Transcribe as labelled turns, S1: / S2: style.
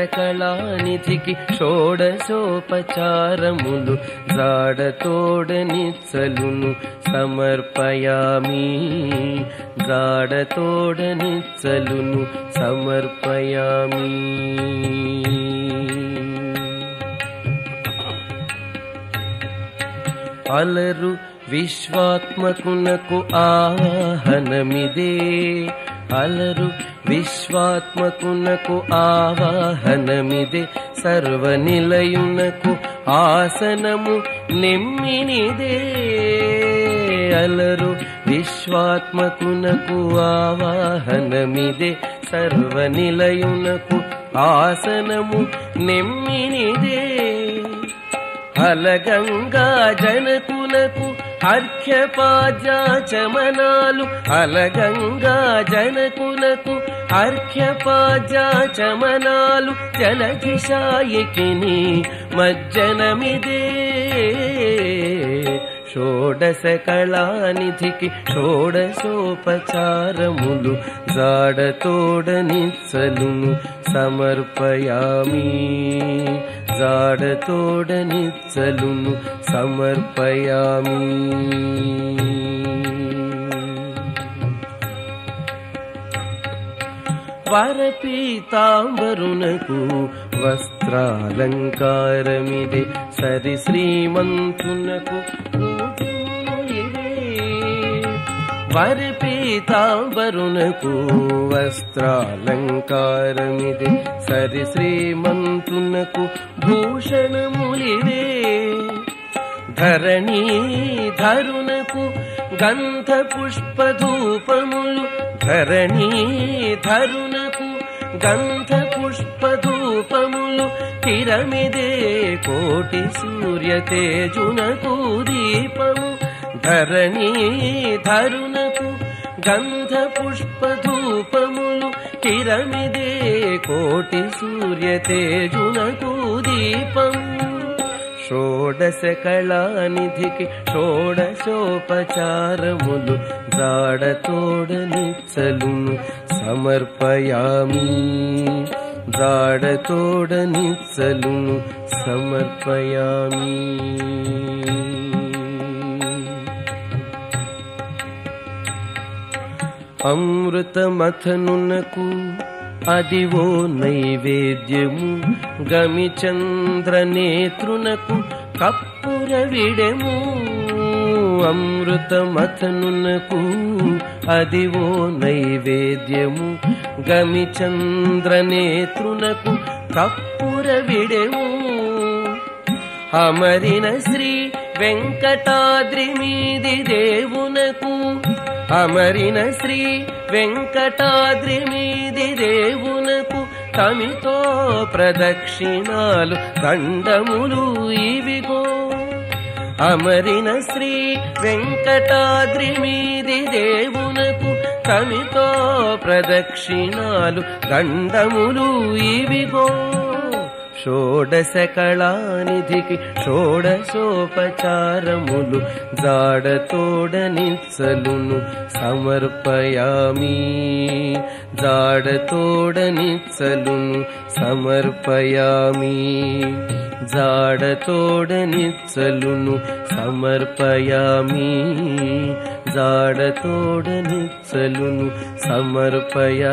S1: షోడశకళానిధికి షోడశోపచారములు జాడతోడనిచ్చలును సమర్పయామి జాడతోడనిచ్చలును సమర్పయామి అలరు విశ్వాత్మకునకు ఆహనమిదే అలరు. విశ్వాత్మకునకు ఆవాహనమిదే. సర్వనిలయునకు ఆసనము నెమ్మినిదే. అలరు. విశ్వాత్మకునకు ఆవాహనమిదే. సర్వనిలయునకు ఆసనము నెమ్మినిదే. అలగంగా జనకునకు అర్ఘ్యపాజాచమనాలు అలగంగా జనకులకు అర్ఘ్యపాజాచమనాలు జలధిశాయికిని మజ్జనమిదే షోడశకళానిధికి షోడశోపచారములు జాడతోడనిచ్చలును సమర్పయామి डतोडनिलुं समर्पयामि। वारपीताम्बरुनकु वस्त्रालङ्कारमिदे सरि श्रीमन्तुनकु శ్రీమంతునకు వరపీతాంబరునకు వస్త్రాలంకారమిదే. సరి శ్రీమంతునకు భూషణములిదే. ధరణీ ధరునకు గంధ పుష్పధూపములు ధరణీ ధరునకు గంధ పుష్పధూపములు తిరమిదే కోటి సూర్య తేజునకు దీపము. ధరణీ ధరునకు గంధ పుష్పధూపములు తిరమిదే కోటి సూర్య తేజునకు దీపము షోడశకళానిధికి షోడశోపచారములు జాడతోడనిచ్చలును సమర్పయామి జాడతోడనిచ్చలును సమర్పయామి అమృతమథనునకు అదివో నైవేద్యము. గమిచంద్రనేత్రునకు కప్పురవిడెము. అమృతమథనునకు అదివో నైవేద్యము. గమిచంద్రనేత్రునకు కప్పురవిడెము. అమరిన శ్రీ వెంకటాద్రి మీది దేవునకు. అమరిన శ్రీ వెంకటాద్రి మీది దేవునకు తమితో ప్రదక్షిణాలు దండములు ఇవిగో. అమరిన శ్రీ వెంకటాద్రి మీది దేవునకు తమితో ప్రదక్షిణాలు దండములు ఇవిగో. షోడశకళానిధికి షోడశోపచారములు జాడతోడనిచ్చలును సమర్పయామి జాడతోడనిచ్చలును సమర్పయామి జాడతోడనిచ్చలును సమర్పయామి జాడతోడనిచ్చలును సమర్పయామి